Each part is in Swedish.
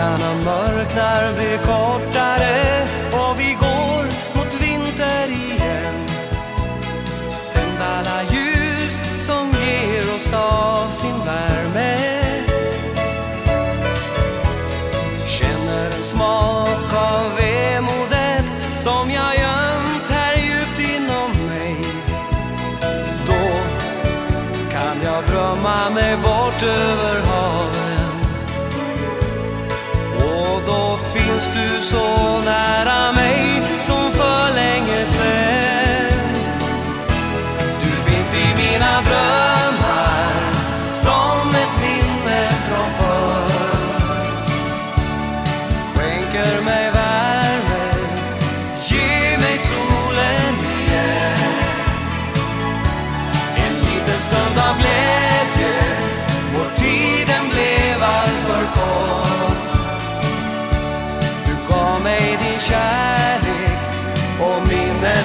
Dagarna mörknar, blir kortare och vi går mot vinter igen. Tänd alla ljus som ger oss av sin värme. Känner en smak av vemodet som jag gömt här djupt inom mig. Då kan jag drömma mig bort över havet då finns du så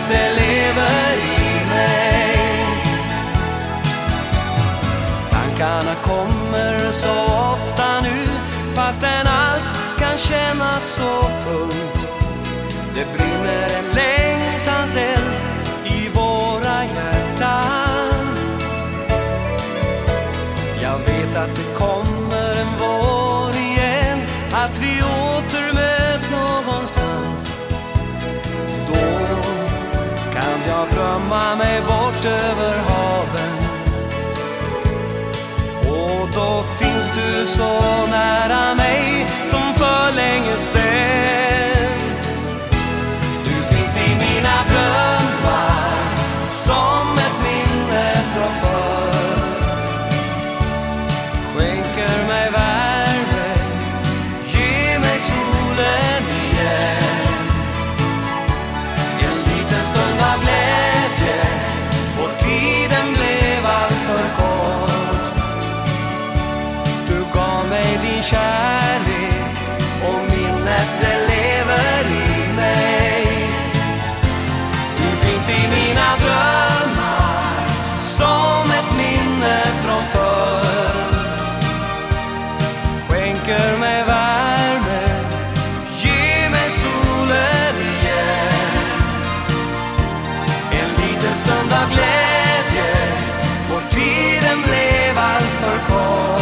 minnet det lever i mig. Tankarna kommer så ofta nu fastän allt kan kännas så tungt. Det brinner en längtans eld i våra hjärtan. Jag vet att det kommer en vår igen, att vi jag drömma mig bort över haven. Och då finns du så stund av glädje, och tiden blev alltför kort.